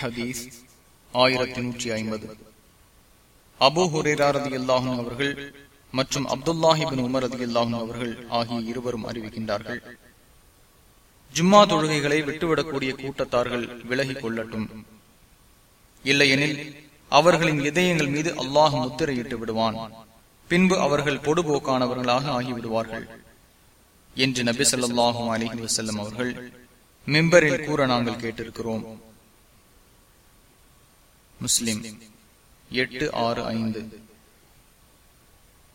ஹதீஸ் ஆயிரத்தி நூற்றி ஐம்பது. அபு ஹுரேராரதி அல்லாஹும் அவர்கள் மற்றும் அப்துல்லாஹிபின் உமர் அதி அல்லாஹும் அவர்கள் ஆகிய இருவரும் அறிவிக்கின்றார்கள். ஜும்மா தொழுகைகளை விட்டுவிடக்கூடிய கூட்டத்தார்கள் விலகிக் கொள்ளட்டும். இல்லையெனில் அவர்களின் இதயங்கள் மீது அல்லாஹ் முத்திரையிட்டு விடுவான். பின்பு அவர்கள் பொடுபோக்கானவர்களாக ஆகிவிடுவார்கள். என்று நபி சொல்லாஹும் அலிஹி வசல்லம் அவர்கள் மிம்பரில் கூற நாங்கள் கேட்டிருக்கிறோம். முஸ்லிம். எட்டு ஆறு ஐந்து.